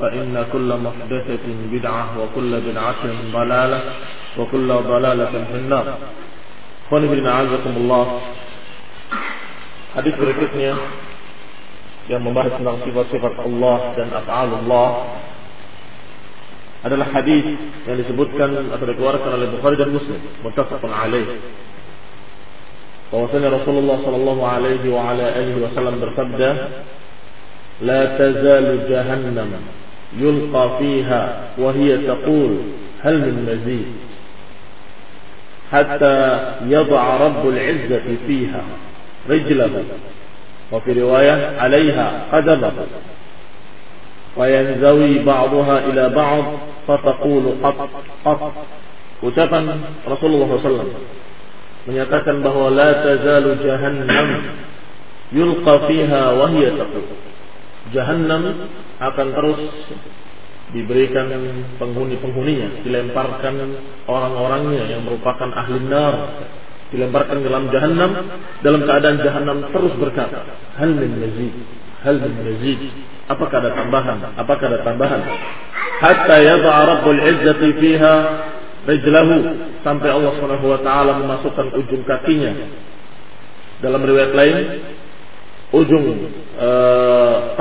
فإن كل محدثة بدعة وكل بدعة ضلالة وكل ضلالة في النار Khani bin a'azakumullah Hadis berikutnya yang membahas tentang sifat-sifat Allah dan af'alullah adalah hadis yang disebutkan atau dikeluarkan oleh Bukhari dan Muslim muttafaqun alaih bahwasanya Rasulullah sallallahu alaihi wa ala alihi wasallam bersabda la tazalu jahannam يلقى فيها وهي تقول هل من مزيد؟ حتى يضع رب العزة فيها رجله وفي رواية عليها قدمه. وينزوي بعضها إلى بعض فتقول قط قط. ucapan Rasulullah SAW menyatakan bahwa la tazalu jahannam yulqa fiha wa hiya taqul jahannam akan terus diberikan penghuni-penghuninya dilemparkan orang-orangnya yang merupakan ahli nar dilemparkan dalam jahannam dalam keadaan jahannam terus berkata hal min mazid hal min mazid. Apakah ada tambahan? Apakah ada tambahan? Hatta yad'a rabbul izzati fiha rijlahu. Sampai Allah Subhanahu wa taala memasukkan ujung kakinya. Dalam riwayat lain ujung uh,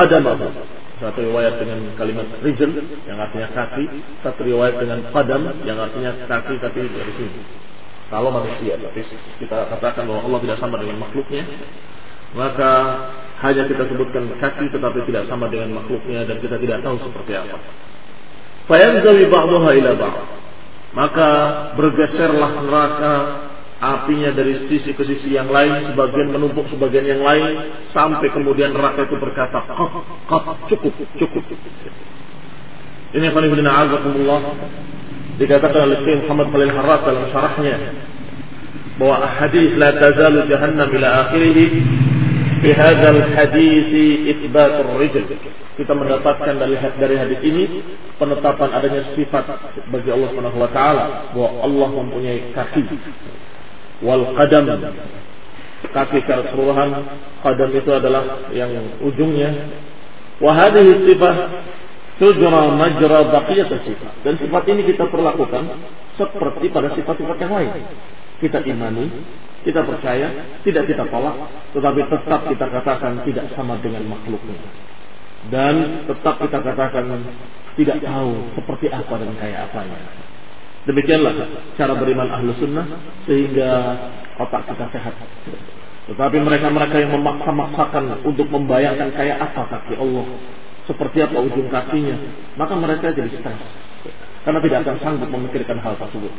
satu riwayat dengan kalimat rijl yang artinya kaki satu riwayat dengan qadam yang artinya kaki tapi dari sini kalau manusia tapi kita katakan bahwa Allah tidak sama dengan makhluknya maka hanya kita sebutkan kaki tetapi tidak sama dengan makhluknya dan kita tidak tahu seperti apa. Fayanzawi ba'daha ila ba'd. Maka bergeserlah neraka apinya dari sisi ke sisi yang lain, sebagian menumpuk sebagian yang lain, sampai kemudian neraka itu berkata, "Qat, qat, cukup, cukup." Ini paling azakumullah dikatakan oleh Syekh Muhammad Khalil Harras dalam syarahnya bahwa hadis la tazalu jahannam ila akhirih di hadzal hadis itsbatur rijl kita mendapatkan dari dari hadis ini penetapan adanya sifat bagi Allah wa taala bahwa Allah mempunyai kaki wal qadam kaki secara keseluruhan qadam itu adalah yang ujungnya wa hadhihi sifat tujra majra baqiyat sifat dan sifat ini kita perlakukan seperti pada sifat-sifat yang lain kita imani kita percaya, tidak kita tolak, tetapi tetap kita katakan tidak sama dengan makhluknya. Dan tetap kita katakan tidak tahu seperti apa dan kayak apanya. Demikianlah cara beriman ahlu sunnah sehingga otak kita sehat. Tetapi mereka-mereka yang memaksa-maksakan untuk membayangkan kayak apa kaki Allah, seperti apa ujung kakinya, maka mereka jadi stres. Karena tidak akan sanggup memikirkan hal tersebut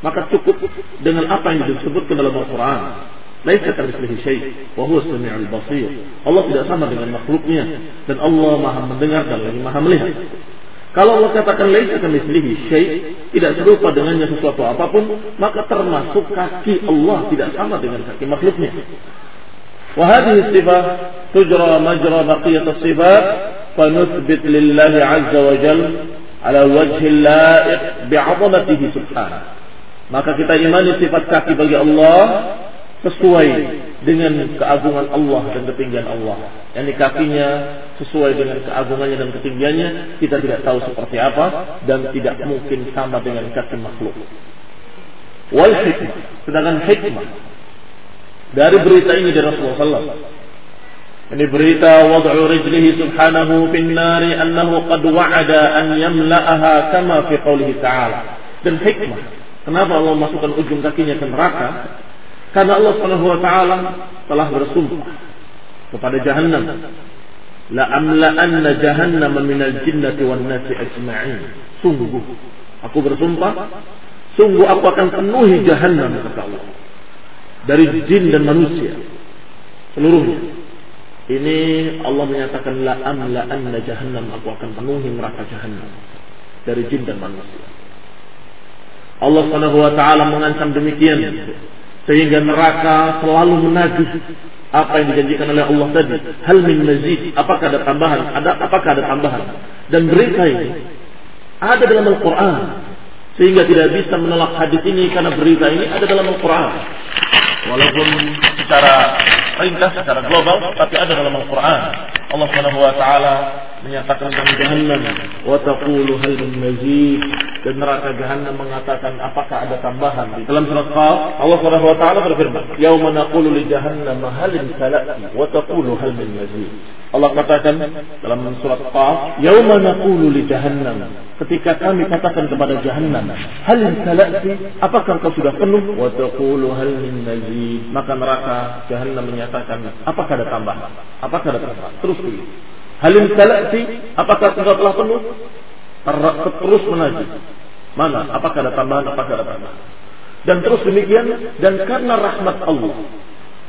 maka cukup dengan apa yang disebutkan dalam Al-Quran. Laisa kamitslihi syai' wa basir. Allah tidak sama dengan makhluknya dan Allah Maha mendengar dan Maha melihat. Kalau Allah katakan laisa kamitslihi syai' tidak serupa dengannya sesuatu apa pun, maka termasuk kaki Allah tidak sama dengan kaki makhluknya. Wa hadhihi sifat tujra majra baqiyat as-sifat fa lillahi 'azza wa jalla ala wajhi la'iq bi'azamatihi subhanahu Maka kita imani sifat kaki bagi Allah sesuai dengan keagungan Allah dan ketinggian Allah. Yang kakinya sesuai dengan keagungannya dan ketinggiannya, kita tidak tahu seperti apa dan tidak mungkin sama dengan kaki makhluk. Wal hikmah, sedangkan hikmah dari berita ini dari Rasulullah SAW. Ini berita wad'u rijlihi subhanahu fin nari annahu qad wa'ada an yamla'aha kama fi qawlihi ta'ala. Dan hikmah Kenapa Allah masukkan ujung kakinya ke neraka? Karena Allah Subhanahu wa taala telah bersumpah kepada jahanam. La amla'anna jahannam minal jinnati wan nasi ajma'in. Sungguh aku bersumpah sungguh aku akan penuhi jahanam kata Allah. Dari jin dan manusia seluruhnya. Ini Allah menyatakan la amla'anna jahannam aku akan penuhi neraka jahanam dari jin dan manusia. Allah Subhanahu wa taala mengancam demikian sehingga neraka selalu menagih apa yang dijanjikan oleh Allah tadi. Hal min mazid, apakah ada tambahan? Ada apakah ada tambahan? Dan berita ini ada dalam Al-Qur'an sehingga tidak bisa menolak hadis ini karena berita ini ada dalam Al-Qur'an. Walaupun secara ringkas, secara global, tapi ada dalam Al-Quran. Allah Subhanahu wa taala menyatakan tentang jahannam. Wa taqulu hal min mazid. Dan neraka jahannam mengatakan apakah ada tambahan? Di dalam surat Qaf Allah Subhanahu wa taala berfirman yauma naqulu li jahannam hal talati wa taqulu hal min mazid. Allah katakan dalam surat Qaf yauma naqulu li jahannam. Ketika kami katakan kepada jahannam hal talati apakah kau sudah penuh? Wa taqulu hal min mazid. Maka neraka jahannam menyatakan apakah ada tambahan? Apakah ada tambahan? Terus pilih Halim talati, apakah engkau telah penuh? Terus menagih. Mana? Apakah ada tambahan? Apakah ada tambahan? Dan terus demikian, dan karena rahmat Allah,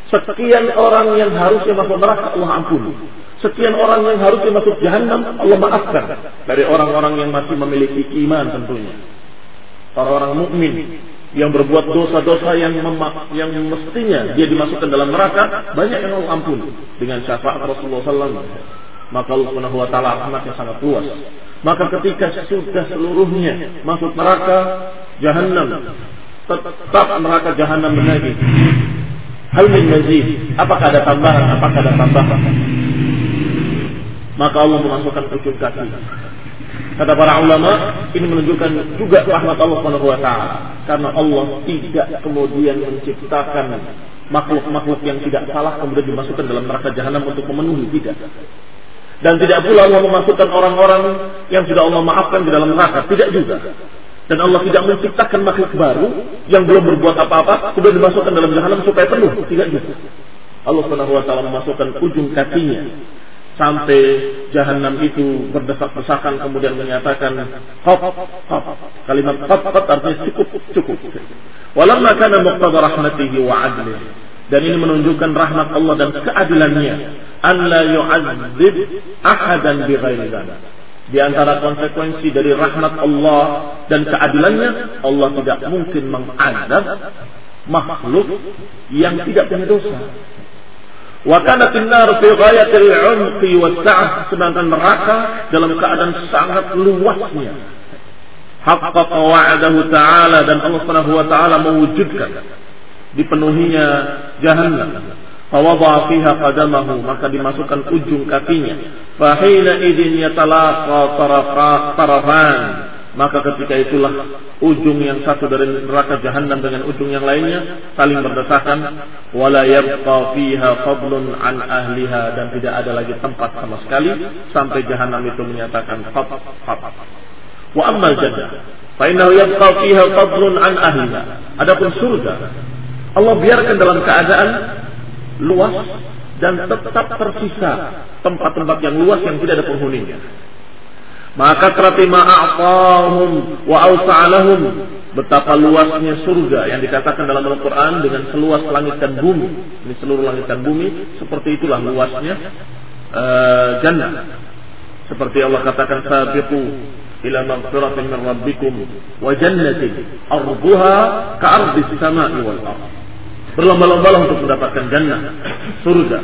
sekian orang yang harusnya masuk neraka Allah ampuni. Sekian orang yang harusnya masuk jahanam Allah maafkan dari orang-orang yang masih memiliki iman tentunya. Orang-orang mukmin yang berbuat dosa-dosa yang yang mestinya dia dimasukkan dalam neraka banyak yang Allah ampuni dengan syafaat Rasulullah SAW maka Allah Subhanahu wa taala rahmatnya sangat luas. Maka ketika sudah seluruhnya masuk neraka jahanam, tetap neraka jahanam menagih. Hal min mazid, apakah ada tambahan? Apakah ada tambahan? Maka Allah memasukkan ujung kaki. Kata para ulama, ini menunjukkan juga rahmat Allah Subhanahu wa taala. Karena Allah tidak kemudian menciptakan makhluk-makhluk yang tidak salah kemudian dimasukkan dalam neraka jahanam untuk memenuhi tidak. Dan tidak pula Allah memasukkan orang-orang yang sudah Allah maafkan di dalam neraka. Tidak juga. Dan Allah tidak menciptakan makhluk baru yang belum berbuat apa-apa kemudian dimasukkan dalam jahanam supaya penuh. Tidak juga. Allah Subhanahu wa taala memasukkan ujung kakinya sampai jahanam itu berdesak-desakan kemudian menyatakan qaf qaf kalimat qaf qaf artinya cukup cukup walamma kana muqtada rahmatihi wa adlihi dan ini menunjukkan rahmat Allah dan keadilannya. An la yu'adzib ahadan bi ghairi di antara konsekuensi dari rahmat Allah dan keadilannya Allah tidak mungkin mengadab makhluk yang tidak punya dosa. Wa kanat fi ghayatil 'umqi sedangkan neraka dalam keadaan sangat luasnya. Haqqaqa wa'adahu ta'ala dan Allah Subhanahu wa taala mewujudkan dipenuhinya jahannam. Fawadha fiha qadamahu maka dimasukkan ujung kakinya. Fahina idin yatalaqa tarafan maka ketika itulah ujung yang satu dari neraka jahanam dengan ujung yang lainnya saling berdesakan wala yabqa fiha fadlun an ahliha dan tidak ada lagi tempat sama sekali sampai jahanam itu menyatakan qat qat wa amma jannah fa innahu yabqa fiha fadlun an ahliha adapun surga Allah biarkan dalam keadaan luas dan tetap tersisa tempat-tempat yang luas yang tidak ada penghuninya. Maka terima a'tahum wa awsa'alahum betapa luasnya surga yang dikatakan dalam Al-Quran dengan seluas langit dan bumi. Ini seluruh langit dan bumi seperti itulah luasnya uh, jannah. Seperti Allah katakan sabiqu ila maghfiratin min rabbikum wa jannatin arduha ka'ardis sama'i wal ardh Berlomba-lomba untuk mendapatkan jannah, surga.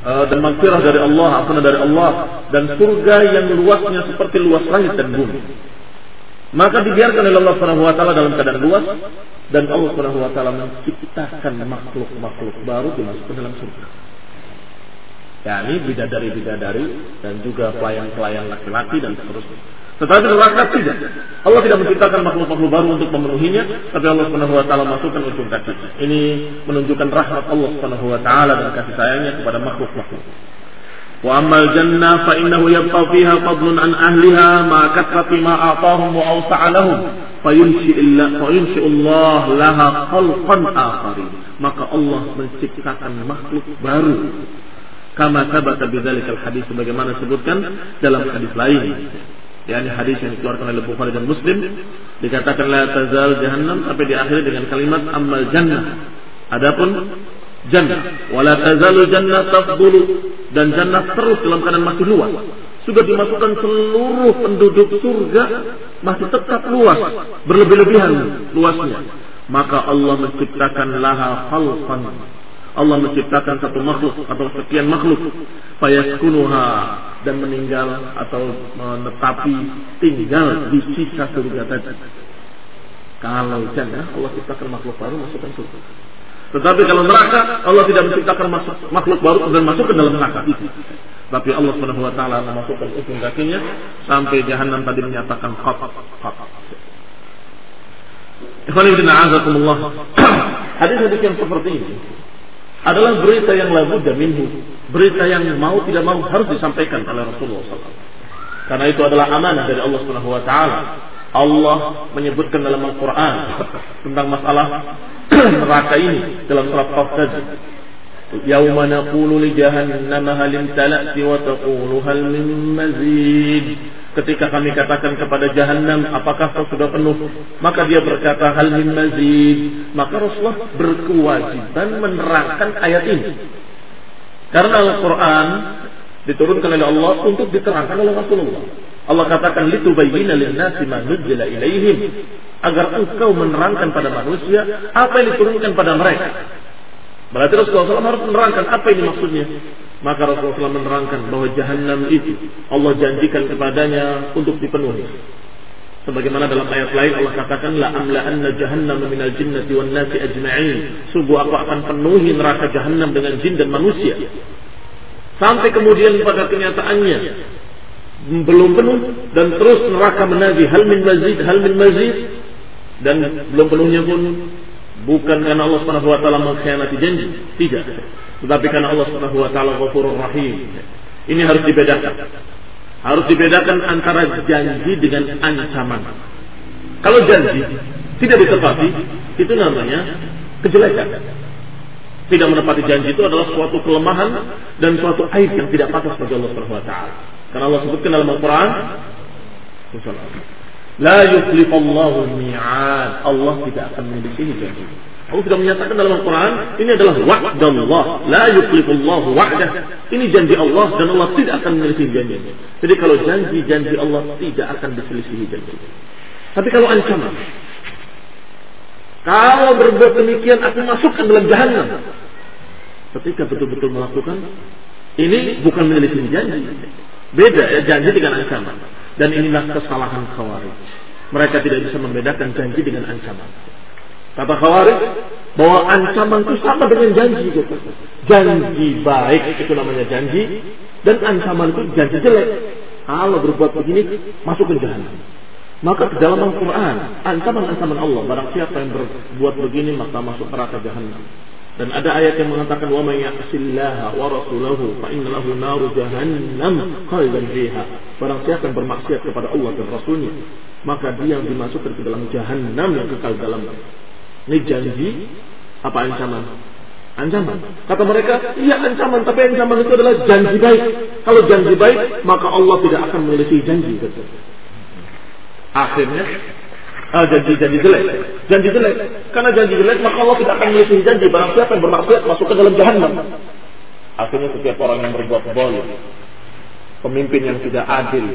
Uh, dan maghfirah dari Allah, ampun dari Allah dan surga yang luasnya seperti luas langit dan bumi. Maka dibiarkan oleh Allah Subhanahu wa taala dalam keadaan luas dan Allah Subhanahu wa taala menciptakan makhluk-makhluk baru dimasukkan dalam surga. yakni bidadari-bidadari dan juga pelayan-pelayan laki-laki dan seterusnya. Tetapi neraka tidak. Allah tidak menciptakan makhluk-makhluk baru untuk memenuhinya, tapi Allah Subhanahu wa taala masukkan ujung kaki. Ini menunjukkan rahmat Allah Subhanahu wa taala dan kasih sayangnya kepada makhluk-makhluk. Wa ammal jannah fa innahu yabqa fiha fadlun an ahliha ma kathrati ma atahum wa awsa'a lahum fa yunshi Allah laha khalqan akharin. Maka Allah menciptakan makhluk baru kama sabata bidzalikal hadis sebagaimana disebutkan dalam hadis lain yakni hadis yang dikeluarkan oleh Bukhari dan Muslim dikatakan la tazal jahannam sampai diakhiri dengan kalimat amal jannah. Adapun jannah wala tazalu jannah tafdulu dan jannah terus dalam keadaan masih luas. Sudah dimasukkan seluruh penduduk surga masih tetap luas berlebih-lebihan luasnya. Maka Allah menciptakan laha khalqan Allah menciptakan satu makhluk atau sekian makhluk fayaskunuha dan meninggal atau menetapi tinggal di sisa surga tadi kalau jannah Allah ciptakan makhluk baru masukkan surga tetapi kalau neraka, Allah tidak menciptakan makhluk baru dan masuk ke dalam neraka itu. Tapi Allah Subhanahu wa taala memasukkan ujung kakinya sampai jahanam tadi menyatakan khaf khaf. Hadis-hadis yang seperti ini adalah berita yang lagu dan minhu, berita yang mau tidak mau harus disampaikan oleh Rasulullah SAW. Karena itu adalah amanah dari Allah Subhanahu wa taala. Allah menyebutkan dalam Al-Quran tentang masalah neraka ini dalam surat Qaf. Yauma naqulu li wa min mazid. Ketika kami katakan kepada jahanam, apakah kau sudah penuh? Maka dia berkata, hal min mazid. Maka Rasulullah berkewajiban menerangkan ayat ini. Karena Al-Quran diturunkan oleh Allah untuk diterangkan oleh Rasulullah. Allah katakan litubayyana lin-nasi ma nuzila ilaihim agar engkau menerangkan pada manusia apa yang diturunkan pada mereka. Berarti Rasulullah SAW harus menerangkan apa ini maksudnya. Maka Rasulullah menerangkan bahwa jahanam itu Allah janjikan kepadanya untuk dipenuhi. Sebagaimana dalam ayat lain Allah katakan la amla anna jahannam minal jinnati wan nasi ajma'in. Sungguh aku akan penuhi neraka jahannam dengan jin dan manusia. Sampai kemudian pada kenyataannya belum penuh dan terus neraka menagih hal min mazid hal min mazid dan belum penuhnya pun bukan karena Allah Subhanahu wa taala mengkhianati janji, tidak. Tetapi karena Allah Subhanahu wa taala Ghafurur Rahim. Ini harus dibedakan. Harus dibedakan antara janji dengan ancaman. Kalau janji tidak ditepati, itu namanya kejelekan. Tidak menepati janji itu adalah suatu kelemahan dan suatu aib yang tidak pantas bagi Allah Subhanahu wa taala. Karena Allah sebutkan dalam Al-Qur'an La yukhlifallahu mi'ad. Allah tidak akan menyelisihi janji. Allah sudah menyatakan dalam Al-Quran, ini adalah wa'dallah. La yukhlifallahu wa'dah. Ini janji Allah dan Allah tidak akan menyelisihi janji. Jadi kalau janji-janji Allah tidak akan diselisihi janji. Tapi kalau ancaman, kalau berbuat demikian aku masukkan dalam jahanam. Ketika betul-betul melakukan, ini bukan menyelisihi janji. Beda ya janji dengan ancaman. Dan inilah kesalahan khawarij. Mereka tidak bisa membedakan janji dengan ancaman. Kata khawarij bahwa ancaman itu sama dengan janji. Gitu. Janji baik itu namanya janji. Dan ancaman itu janji jelek. Kalau berbuat begini, masuk ke jahanam. Maka ke dalam Al-Quran, ancaman-ancaman Allah. Barang siapa yang berbuat begini, maka masuk neraka jahanam. Dan ada ayat yang mengatakan wa may ya'sillaha wa rasulahu fa inna lahu naru jahannam khalidan fiha. Barang siapa yang bermaksiat kepada Allah dan Rasulnya, maka dia yang dimasukkan ke dalam jahanam yang kekal dalam. Ini janji apa ancaman? Ancaman. Kata mereka, iya ancaman, tapi ancaman itu adalah janji baik. Kalau janji baik, maka Allah tidak akan menyelesaikan janji. Akhirnya Ah, janji-janji jelek. Janji jelek. Karena janji jelek, maka Allah tidak akan melisihi janji. Barang siapa yang bermaksiat masuk ke dalam jahanam. Akhirnya setiap orang yang berbuat boleh, pemimpin yang tidak adil,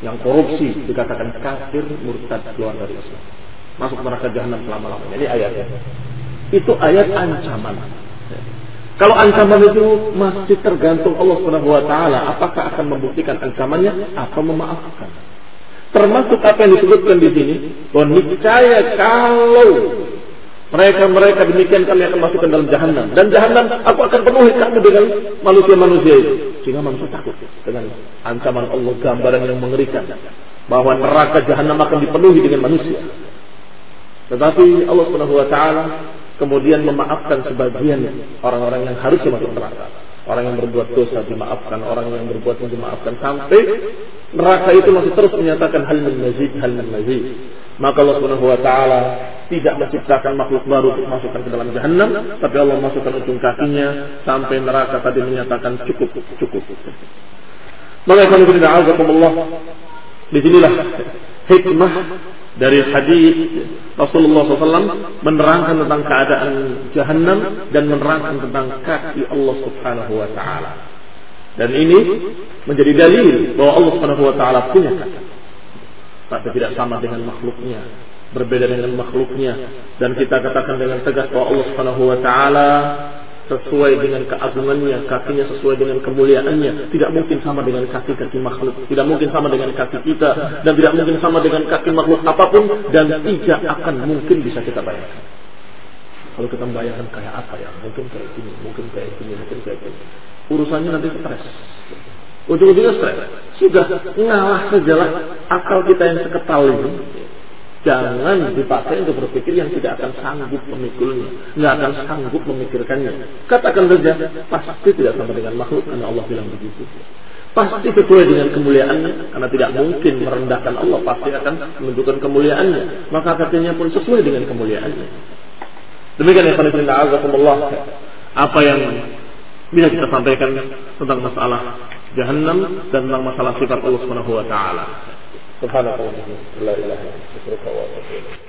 yang korupsi, dikatakan kafir, murtad, keluar dari Islam. Masuk neraka jahanam selama-lamanya. Ini ayatnya. Itu ayat ancaman. Kalau ancaman itu masih tergantung Allah Subhanahu wa taala, apakah akan membuktikan ancamannya atau memaafkan? Termasuk apa yang disebutkan di sini, bahwa niscaya kalau mereka-mereka demikian kami akan masukkan dalam jahanam dan jahanam aku akan penuhi kamu dengan manusia-manusia itu sehingga manusia takut dengan ancaman Allah gambaran yang mengerikan bahwa neraka jahanam akan dipenuhi dengan manusia tetapi Allah Subhanahu wa taala kemudian memaafkan sebagian orang-orang yang harus masuk neraka Orang yang berbuat dosa dimaafkan, orang yang berbuat dimaafkan sampai neraka itu masih terus menyatakan hal min mazid, hal min mazid. Maka Allah Subhanahu wa taala tidak menciptakan makhluk baru untuk masukkan ke dalam jahanam, tapi Allah masukkan ujung kakinya sampai neraka tadi menyatakan cukup, cukup. Maka kalau kita Allah, di sinilah hikmah dari hadis Rasulullah SAW menerangkan tentang keadaan jahanam dan menerangkan tentang kaki Allah Subhanahu wa taala. Dan ini menjadi dalil bahwa Allah Subhanahu wa taala punya kaki. Tapi tidak sama dengan makhluknya, berbeda dengan makhluknya dan kita katakan dengan tegas bahwa Allah Subhanahu wa taala sesuai dengan keagungannya, kakinya sesuai dengan kemuliaannya. Tidak mungkin sama dengan kaki-kaki makhluk, tidak mungkin sama dengan kaki kita, dan tidak mungkin sama dengan kaki makhluk apa pun, dan tidak akan mungkin bisa kita bayangkan. Kalau kita membayangkan kayak apa ya, mungkin kayak gini, mungkin kayak gini, mungkin kayak gini. Urusannya nanti stres. Ujung-ujungnya stres. Sudah ngalah sajalah akal kita yang seketal ini Jangan dipakai untuk berpikir yang tidak akan sanggup memikulnya, nggak akan sanggup memikirkannya. Katakan saja, pasti tidak sama dengan makhluk karena Allah bilang begitu. Pasti sesuai dengan kemuliaannya karena tidak mungkin merendahkan Allah, pasti akan menunjukkan kemuliaannya. Maka katanya pun sesuai dengan kemuliaannya. Demikian yang paling Allah apa yang bisa kita sampaikan tentang masalah jahannam dan tentang masalah sifat Allah Subhanahu wa taala. سبحانك اللهم لا إله إلا انت استغفرك وأتوب إليك.